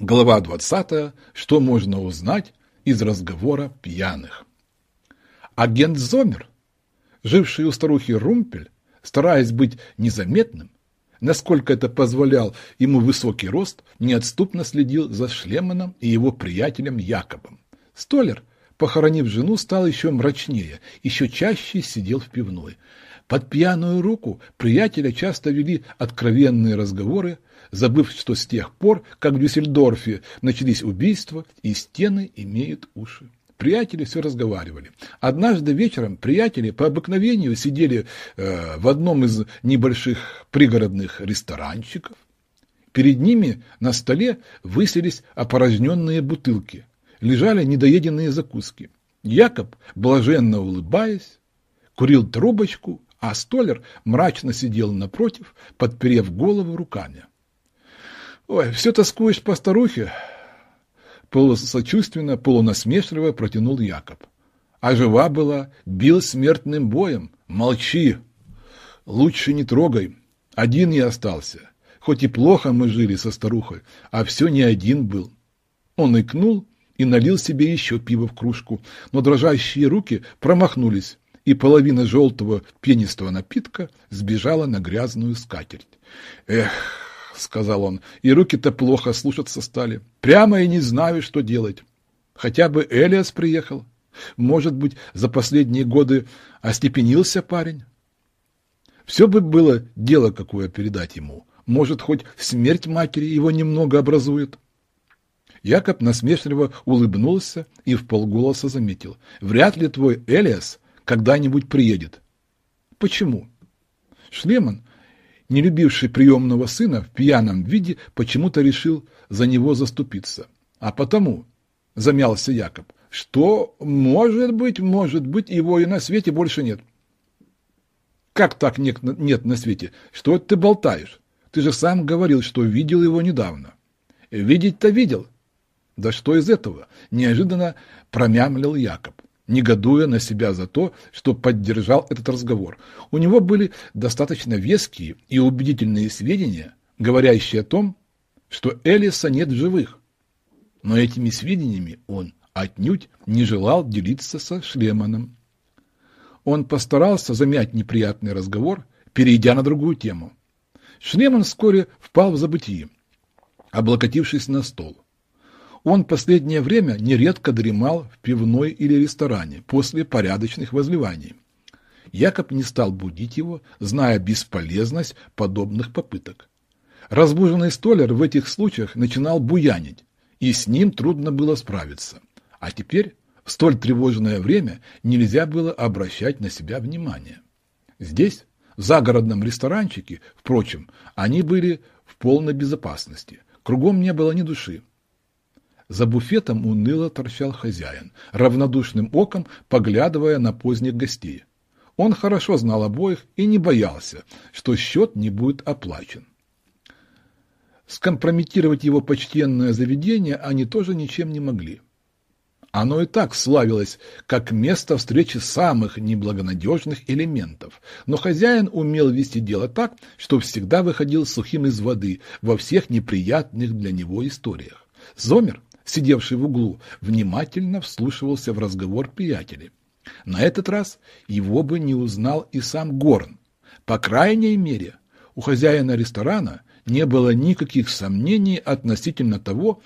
Глава 20. Что можно узнать из разговора пьяных? Агент Зомер, живший у старухи Румпель, стараясь быть незаметным, насколько это позволял ему высокий рост, неотступно следил за Шлеманом и его приятелем Якобом. Столер, похоронив жену, стал еще мрачнее, еще чаще сидел в пивной. Под пьяную руку приятеля часто вели откровенные разговоры, забыв, что с тех пор, как в Дюссельдорфе начались убийства, и стены имеют уши. Приятели все разговаривали. Однажды вечером приятели по обыкновению сидели э, в одном из небольших пригородных ресторанчиков. Перед ними на столе высились опорожненные бутылки, лежали недоеденные закуски. Якоб, блаженно улыбаясь, курил трубочку, а Столер мрачно сидел напротив, подперев голову руками. Ой, все тоскуешь по старухе? Полусочувственно, полунасмешливо протянул Якоб. А жива была, бил смертным боем. Молчи. Лучше не трогай. Один я остался. Хоть и плохо мы жили со старухой, а все не один был. Он икнул и налил себе еще пиво в кружку, но дрожащие руки промахнулись, и половина желтого пенистого напитка сбежала на грязную скатерть. Эх, — сказал он, — и руки-то плохо слушаться стали. Прямо и не знаю, что делать. Хотя бы Элиас приехал. Может быть, за последние годы остепенился парень? Все бы было дело какое передать ему. Может, хоть смерть матери его немного образует. Якоб насмешливо улыбнулся и в полголоса заметил. Вряд ли твой Элиас когда-нибудь приедет. Почему? Шлеман не любивший приемного сына в пьяном виде, почему-то решил за него заступиться. А потому, замялся Якоб, что, может быть, может быть, его и на свете больше нет. Как так нет, нет на свете? Что ты болтаешь? Ты же сам говорил, что видел его недавно. Видеть-то видел. Да что из этого? Неожиданно промямлил Якоб негодуя на себя за то, что поддержал этот разговор. У него были достаточно веские и убедительные сведения, говорящие о том, что Элиса нет в живых. Но этими сведениями он отнюдь не желал делиться со Шлеманом. Он постарался замять неприятный разговор, перейдя на другую тему. Шлеман вскоре впал в забытие, облокотившись на стол. Он последнее время нередко дремал в пивной или ресторане после порядочных возливаний. Якоб не стал будить его, зная бесполезность подобных попыток. Разбуженный столер в этих случаях начинал буянить, и с ним трудно было справиться. А теперь, в столь тревожное время, нельзя было обращать на себя внимание. Здесь, в загородном ресторанчике, впрочем, они были в полной безопасности. Кругом не было ни души. За буфетом уныло торчал хозяин, равнодушным оком поглядывая на поздних гостей. Он хорошо знал обоих и не боялся, что счет не будет оплачен. Скомпрометировать его почтенное заведение они тоже ничем не могли. Оно и так славилось, как место встречи самых неблагонадежных элементов, но хозяин умел вести дело так, что всегда выходил сухим из воды во всех неприятных для него историях. Зомер сидевший в углу, внимательно вслушивался в разговор приятелей. На этот раз его бы не узнал и сам Горн. По крайней мере, у хозяина ресторана не было никаких сомнений относительно того,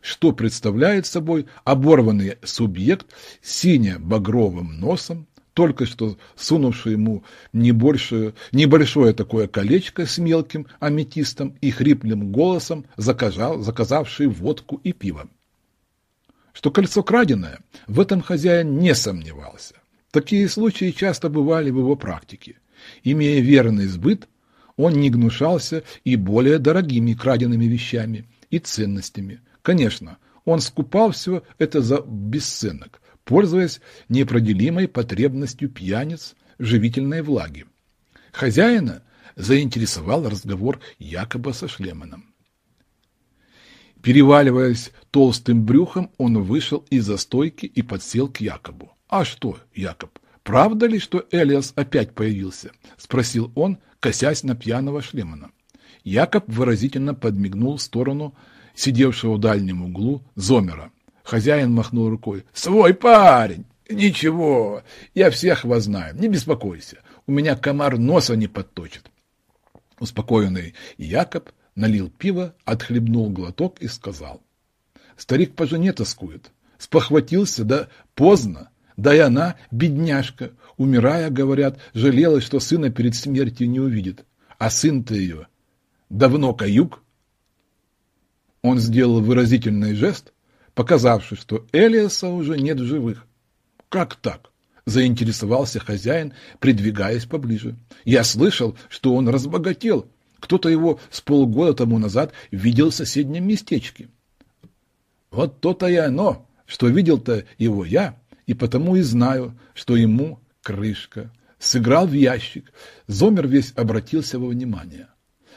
что представляет собой оборванный субъект с сине-багровым носом, только что сунувший ему не больше, небольшое такое колечко с мелким аметистом и хриплым голосом, заказал, заказавший водку и пиво. Что кольцо краденое, в этом хозяин не сомневался. Такие случаи часто бывали в его практике. Имея верный сбыт, он не гнушался и более дорогими краденными вещами и ценностями. Конечно, он скупал все это за бесценок, пользуясь непроделимой потребностью пьяниц живительной влаге. Хозяина заинтересовал разговор якобы со Шлеманом. Переваливаясь толстым брюхом, он вышел из-за стойки и подсел к Якобу. «А что, Якоб, правда ли, что Элиас опять появился?» — спросил он, косясь на пьяного Шлемана. Якоб выразительно подмигнул в сторону сидевшего в дальнем углу Зомера. Хозяин махнул рукой. «Свой парень! Ничего, я всех вас знаю, не беспокойся, у меня комар носа не подточит». Успокоенный Якоб налил пиво, отхлебнул глоток и сказал. «Старик по жене тоскует, спохватился, да поздно, да и она, бедняжка, умирая, говорят, жалела, что сына перед смертью не увидит, а сын-то ее давно каюк». Он сделал выразительный жест, показавший, что Элиаса уже нет в живых. «Как так?» – заинтересовался хозяин, придвигаясь поближе. «Я слышал, что он разбогател. Кто-то его с полгода тому назад видел в соседнем местечке». «Вот то-то и оно, что видел-то его я, и потому и знаю, что ему крышка. Сыграл в ящик. Зомер весь обратился во внимание.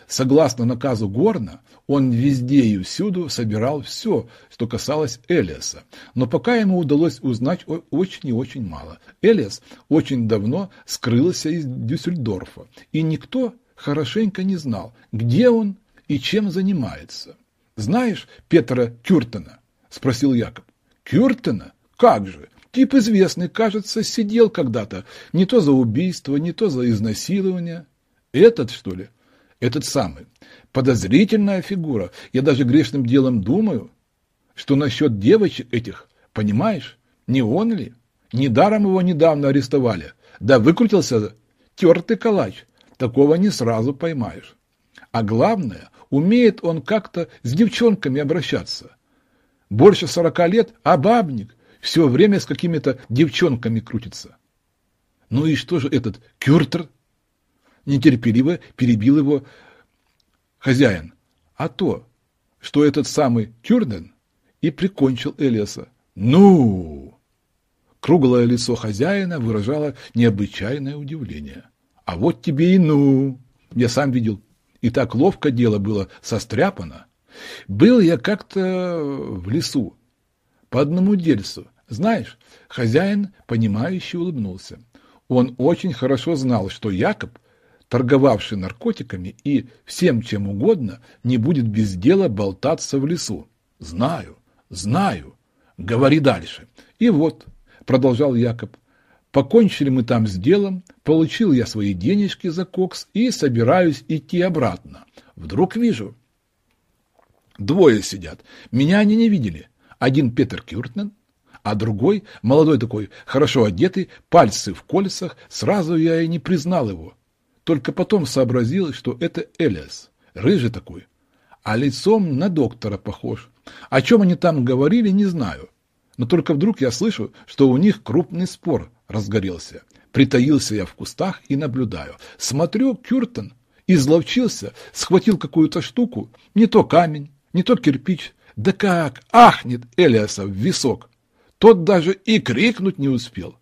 Согласно наказу Горна, он везде и всюду собирал все, что касалось Элиаса. Но пока ему удалось узнать очень и очень мало. Элиас очень давно скрылся из Дюссельдорфа, и никто хорошенько не знал, где он и чем занимается. «Знаешь Петра Кюртена?» – спросил Якоб. «Кюртена? Как же? Тип известный, кажется, сидел когда-то. Не то за убийство, не то за изнасилование. Этот, что ли?» Этот самый. Подозрительная фигура. Я даже грешным делом думаю, что насчет девочек этих, понимаешь, не он ли? Недаром его недавно арестовали. Да выкрутился тертый калач. Такого не сразу поймаешь. А главное, умеет он как-то с девчонками обращаться. Больше сорока лет, а бабник все время с какими-то девчонками крутится. Ну и что же этот Кюртер? Нетерпеливо перебил его хозяин. А то, что этот самый Тюрден и прикончил Элиаса. Ну! Круглое лицо хозяина выражало необычайное удивление. А вот тебе и ну! Я сам видел. И так ловко дело было состряпано. Был я как-то в лесу, по одному дельцу. Знаешь, хозяин, понимающе улыбнулся. Он очень хорошо знал, что Якоб торговавший наркотиками и всем чем угодно, не будет без дела болтаться в лесу. Знаю, знаю. Говори дальше. И вот, продолжал Якоб, покончили мы там с делом, получил я свои денежки за кокс и собираюсь идти обратно. Вдруг вижу, двое сидят. Меня они не видели. Один Петер Кюртнен, а другой, молодой такой, хорошо одетый, пальцы в кольцах, сразу я и не признал его. Только потом сообразил, что это Элиас, рыжий такой, а лицом на доктора похож. О чем они там говорили, не знаю. Но только вдруг я слышу, что у них крупный спор разгорелся. Притаился я в кустах и наблюдаю. Смотрю, Кюртон изловчился, схватил какую-то штуку, не то камень, не то кирпич. Да как ахнет Элиаса в висок. Тот даже и крикнуть не успел.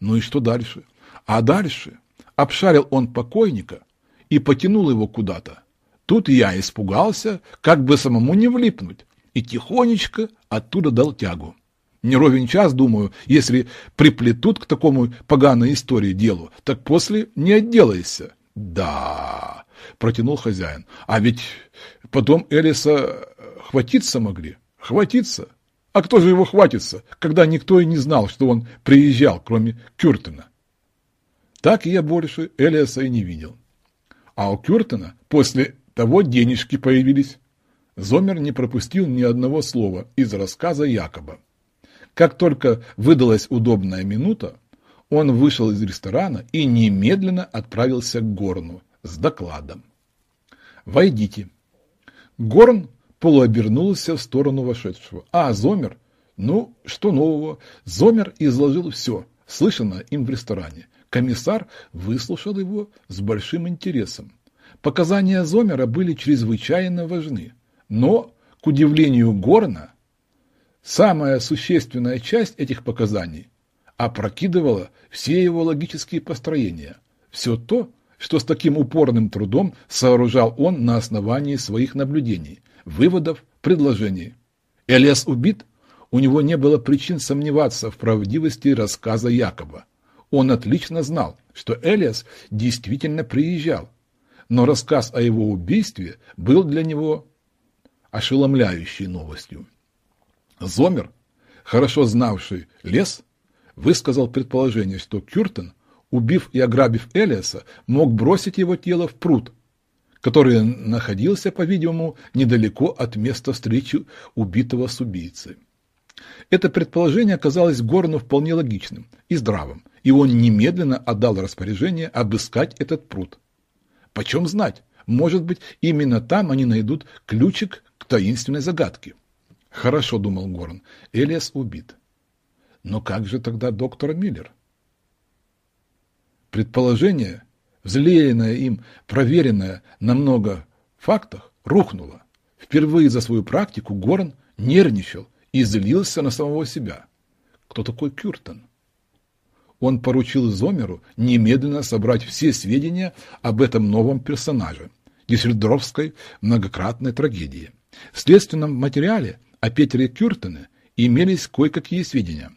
Ну и что дальше? А дальше Обшарил он покойника и потянул его куда-то. Тут я испугался, как бы самому не влипнуть, и тихонечко оттуда дал тягу. Не ровен час, думаю, если приплетут к такому поганой истории делу, так после не отделаешься. Да, протянул хозяин. А ведь потом Элиса хватиться могли. Хватиться. А кто же его хватится, когда никто и не знал, что он приезжал, кроме Кюртена? Так я больше Элиаса и не видел. А у Кюртена после того денежки появились. Зомер не пропустил ни одного слова из рассказа Якоба. Как только выдалась удобная минута, он вышел из ресторана и немедленно отправился к Горну с докладом. «Войдите». Горн полуобернулся в сторону вошедшего. «А, Зомер? Ну, что нового?» Зомер изложил все, слышанное им в ресторане. Комиссар выслушал его с большим интересом. Показания Зомера были чрезвычайно важны, но, к удивлению Горна, самая существенная часть этих показаний опрокидывала все его логические построения, все то, что с таким упорным трудом сооружал он на основании своих наблюдений, выводов, предложений. Элиас убит, у него не было причин сомневаться в правдивости рассказа Якоба. Он отлично знал, что Элиас действительно приезжал, но рассказ о его убийстве был для него ошеломляющей новостью. Зомер, хорошо знавший лес, высказал предположение, что Кюртен, убив и ограбив Элиаса, мог бросить его тело в пруд, который находился, по-видимому, недалеко от места встречи убитого с убийцей. Это предположение оказалось Горну вполне логичным и здравым, и он немедленно отдал распоряжение обыскать этот пруд. Почем знать, может быть, именно там они найдут ключик к таинственной загадке. Хорошо, думал Горн, Элиас убит. Но как же тогда доктор Миллер? Предположение, взлеянное им, проверенное на много фактах, рухнуло. Впервые за свою практику Горн нервничал и злился на самого себя. Кто такой Кюртон? Он поручил Зомеру немедленно собрать все сведения об этом новом персонаже Дюссельдорфской многократной трагедии. В следственном материале о Петере Кюртоне имелись кое-какие сведения.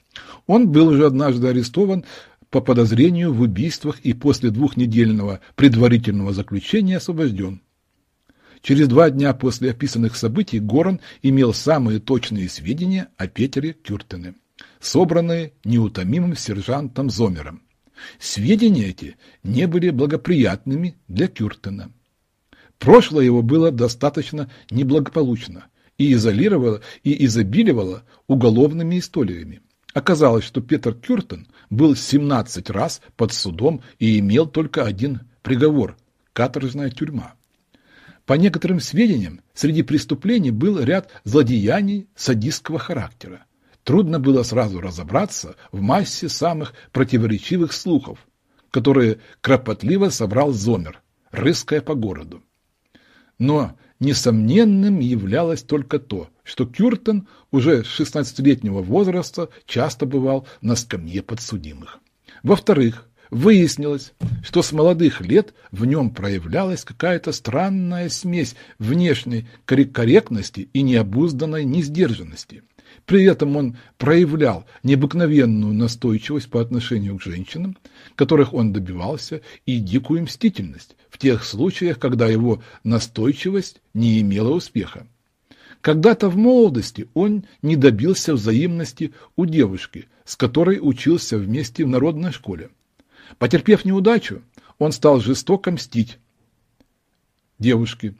Он был уже однажды арестован по подозрению в убийствах и после двухнедельного предварительного заключения освобожден. Через два дня после описанных событий Горан имел самые точные сведения о Петере Кюртене, собранные неутомимым сержантом Зомером. Сведения эти не были благоприятными для Кюртена. Прошлое его было достаточно неблагополучно и изолировало и изобиливало уголовными историями. Оказалось, что Петр Кюртен был 17 раз под судом и имел только один приговор – каторжная тюрьма. По некоторым сведениям, среди преступлений был ряд злодеяний садистского характера. Трудно было сразу разобраться в массе самых противоречивых слухов, которые кропотливо собрал Зомер, рыская по городу. Но несомненным являлось только то, что Кюртен уже с 16-летнего возраста часто бывал на скамье подсудимых. Во-вторых, выяснилось, что с молодых лет в нем проявлялась какая-то странная смесь внешней корректности и необузданной несдержанности. При этом он проявлял необыкновенную настойчивость по отношению к женщинам, которых он добивался, и дикую мстительность в тех случаях, когда его настойчивость не имела успеха. Когда-то в молодости он не добился взаимности у девушки, с которой учился вместе в народной школе. Потерпев неудачу, он стал жестоко мстить девушке,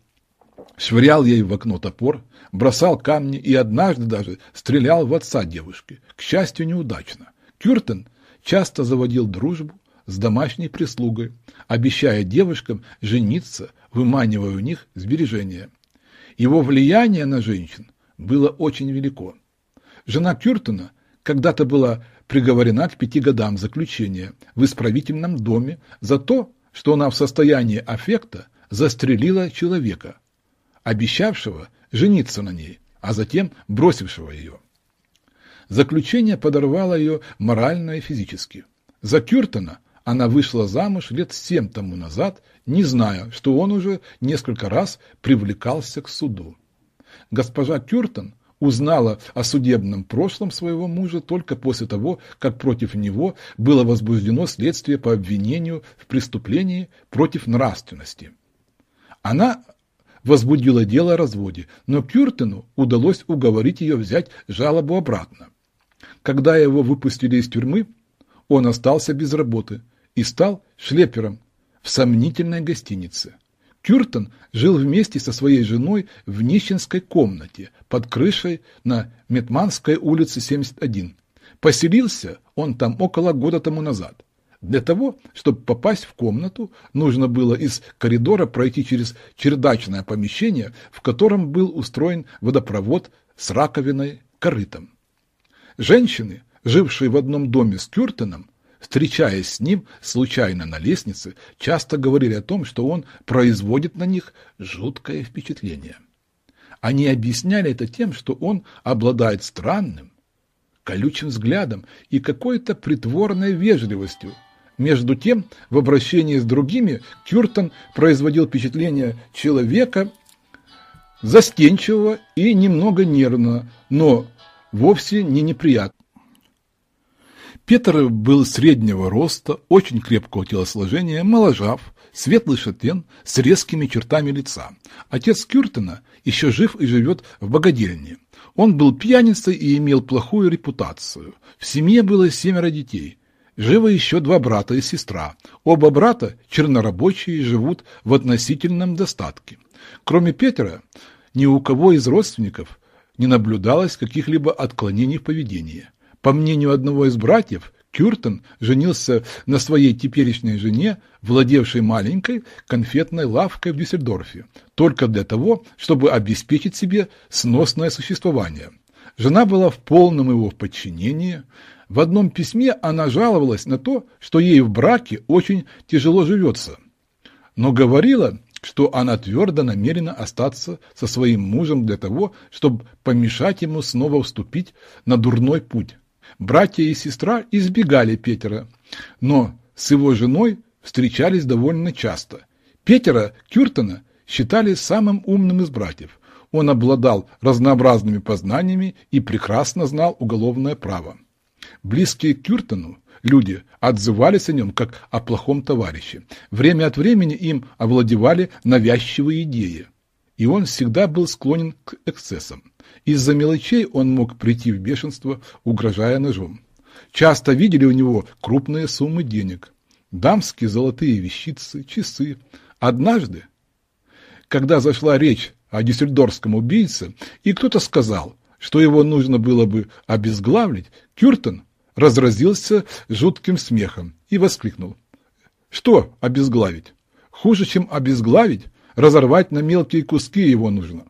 швырял ей в окно топор, бросал камни и однажды даже стрелял в отца девушки, к счастью, неудачно. Кюртен часто заводил дружбу с домашней прислугой, обещая девушкам жениться, выманивая у них сбережения. Его влияние на женщин было очень велико. Жена Кюртена когда-то была приговорена к пяти годам заключения в исправительном доме за то, что она в состоянии аффекта застрелила человека, обещавшего жениться на ней, а затем бросившего ее. Заключение подорвало ее морально и физически. За Кюртона она вышла замуж лет семь тому назад, не зная, что он уже несколько раз привлекался к суду. Госпожа Кюртон узнала о судебном прошлом своего мужа только после того, как против него было возбуждено следствие по обвинению в преступлении против нравственности. Она возбудила дело о разводе, но Кюртену удалось уговорить ее взять жалобу обратно. Когда его выпустили из тюрьмы, он остался без работы и стал шлепером в сомнительной гостинице. Кюртон жил вместе со своей женой в нищенской комнате под крышей на Метманской улице 71. Поселился он там около года тому назад. Для того, чтобы попасть в комнату, нужно было из коридора пройти через чердачное помещение, в котором был устроен водопровод с раковиной корытом. Женщины, жившие в одном доме с Кюртеном, встречаясь с ним случайно на лестнице, часто говорили о том, что он производит на них жуткое впечатление. Они объясняли это тем, что он обладает странным, колючим взглядом и какой-то притворной вежливостью, между тем, в обращении с другими Кюртон производил впечатление человека застенчивого и немного нервного, но вовсе не неприятного. Петр был среднего роста, очень крепкого телосложения, моложав, светлый шатен с резкими чертами лица. Отец Кюртена еще жив и живет в богадельне. Он был пьяницей и имел плохую репутацию. В семье было семеро детей. Живы еще два брата и сестра. Оба брата, чернорабочие, живут в относительном достатке. Кроме Петра, ни у кого из родственников не наблюдалось каких-либо отклонений в поведении. По мнению одного из братьев, Кюртен женился на своей теперешней жене, владевшей маленькой конфетной лавкой в Дюссельдорфе, только для того, чтобы обеспечить себе сносное существование. Жена была в полном его подчинении. В одном письме она жаловалась на то, что ей в браке очень тяжело живется, но говорила, что она твердо намерена остаться со своим мужем для того, чтобы помешать ему снова вступить на дурной путь. Братья и сестра избегали Петера, но с его женой встречались довольно часто. Петера Кюртона считали самым умным из братьев. Он обладал разнообразными познаниями и прекрасно знал уголовное право. Близкие к Кюртону люди отзывались о нем как о плохом товарище. Время от времени им овладевали навязчивые идеи, и он всегда был склонен к эксцессам. Из-за мелочей он мог прийти в бешенство, угрожая ножом. Часто видели у него крупные суммы денег, дамские золотые вещицы, часы. Однажды, когда зашла речь о дюссельдорфском убийце, и кто-то сказал, что его нужно было бы обезглавить, Кюртен разразился жутким смехом и воскликнул. «Что обезглавить? Хуже, чем обезглавить, разорвать на мелкие куски его нужно».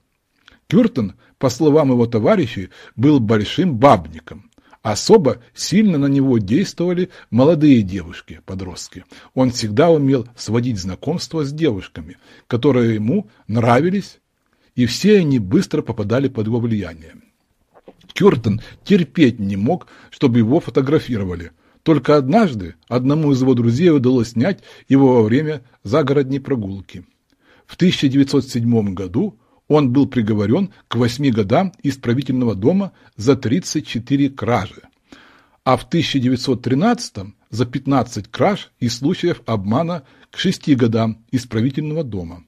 Кюртен по словам его товарищей, был большим бабником. Особо сильно на него действовали молодые девушки, подростки. Он всегда умел сводить знакомства с девушками, которые ему нравились, и все они быстро попадали под его влияние. Кюртон терпеть не мог, чтобы его фотографировали. Только однажды одному из его друзей удалось снять его во время загородней прогулки. В 1907 году он был приговорен к восьми годам исправительного дома за 34 кражи, а в 1913 за 15 краж и случаев обмана к шести годам исправительного дома.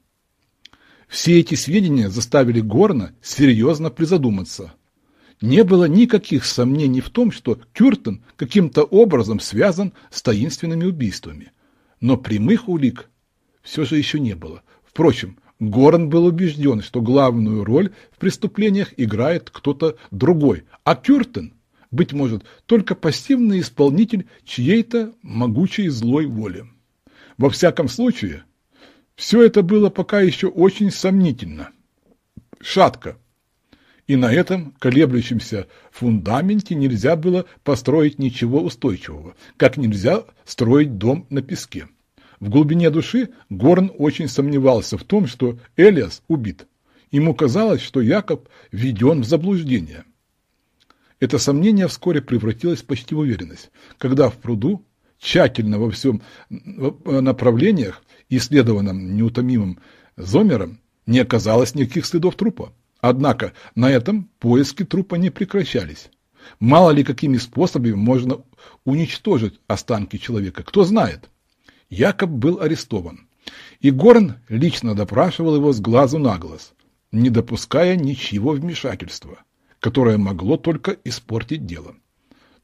Все эти сведения заставили Горна серьезно призадуматься. Не было никаких сомнений в том, что Кюртен каким-то образом связан с таинственными убийствами. Но прямых улик все же еще не было. Впрочем, Горан был убежден, что главную роль в преступлениях играет кто-то другой, а Кюртен, быть может, только пассивный исполнитель чьей-то могучей злой воли. Во всяком случае, все это было пока еще очень сомнительно, шатко, и на этом колеблющемся фундаменте нельзя было построить ничего устойчивого, как нельзя строить дом на песке. В глубине души Горн очень сомневался в том, что Элиас убит. Ему казалось, что Якоб введен в заблуждение. Это сомнение вскоре превратилось почти в уверенность, когда в пруду, тщательно во всем направлениях, исследованном неутомимым Зомером, не оказалось никаких следов трупа. Однако на этом поиски трупа не прекращались. Мало ли какими способами можно уничтожить останки человека, кто знает. Якоб был арестован, и Горн лично допрашивал его с глазу на глаз, не допуская ничего вмешательства, которое могло только испортить дело.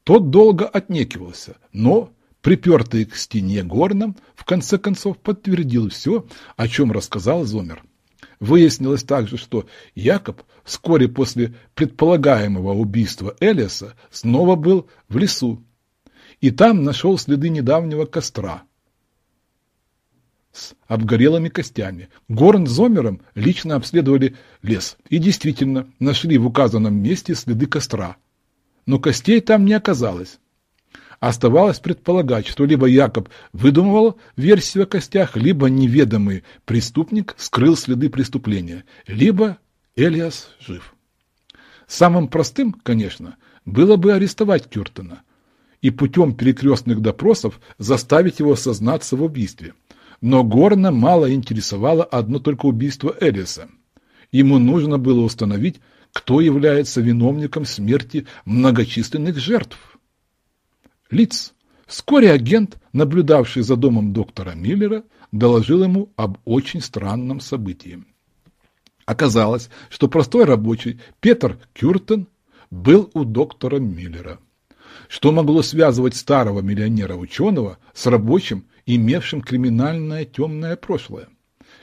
Тот долго отнекивался, но, припертый к стене Горном, в конце концов подтвердил все, о чем рассказал Зомер. Выяснилось также, что Якоб вскоре после предполагаемого убийства Элиаса снова был в лесу, и там нашел следы недавнего костра, с обгорелыми костями. Горн с Зомером лично обследовали лес и действительно нашли в указанном месте следы костра. Но костей там не оказалось. Оставалось предполагать, что либо Якоб выдумывал версию о костях, либо неведомый преступник скрыл следы преступления, либо Элиас жив. Самым простым, конечно, было бы арестовать Кюртона и путем перекрестных допросов заставить его сознаться в убийстве – но Горна мало интересовало одно только убийство Элиса. Ему нужно было установить, кто является виновником смерти многочисленных жертв. Лиц. Вскоре агент, наблюдавший за домом доктора Миллера, доложил ему об очень странном событии. Оказалось, что простой рабочий Петр Кюртен был у доктора Миллера. Что могло связывать старого миллионера-ученого с рабочим, имевшим криминальное темное прошлое?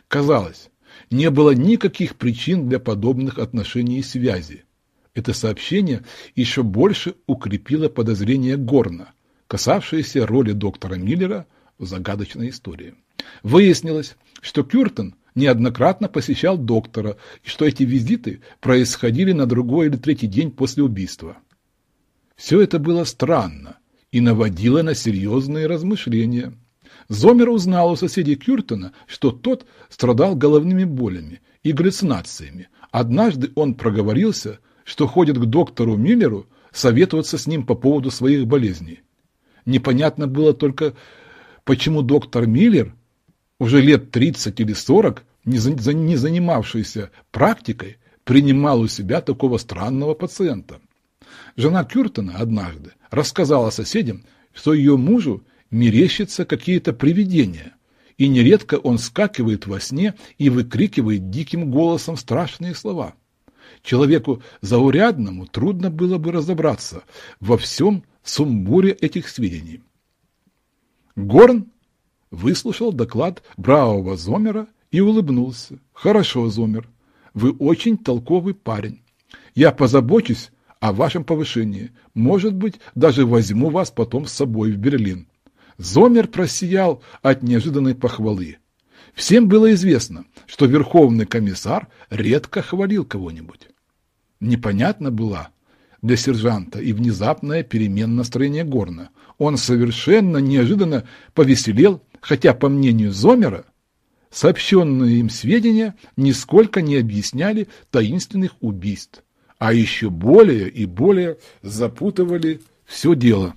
Казалось, не было никаких причин для подобных отношений и связи. Это сообщение еще больше укрепило подозрение Горна, касавшееся роли доктора Миллера в загадочной истории. Выяснилось, что Кюртен неоднократно посещал доктора, и что эти визиты происходили на другой или третий день после убийства. Все это было странно и наводило на серьезные размышления. Зомер узнал у соседей Кюртена, что тот страдал головными болями и галлюцинациями. Однажды он проговорился, что ходит к доктору Миллеру советоваться с ним по поводу своих болезней. Непонятно было только, почему доктор Миллер уже лет 30 или 40, не, за, не занимавшийся практикой, принимал у себя такого странного пациента. Жена Кюртона однажды рассказала соседям, что ее мужу мерещатся какие-то привидения, и нередко он скакивает во сне и выкрикивает диким голосом страшные слова. Человеку заурядному трудно было бы разобраться во всем сумбуре этих сведений. Горн выслушал доклад бравого Зомера и улыбнулся. «Хорошо, Зомер, вы очень толковый парень. Я позабочусь о вашем повышении. Может быть, даже возьму вас потом с собой в Берлин». Зомер просиял от неожиданной похвалы. Всем было известно, что верховный комиссар редко хвалил кого-нибудь. Непонятна была для сержанта и внезапная перемена настроения Горна. Он совершенно неожиданно повеселел хотя, по мнению Зомера, сообщенные им сведения нисколько не объясняли таинственных убийств, а еще более и более запутывали все дело.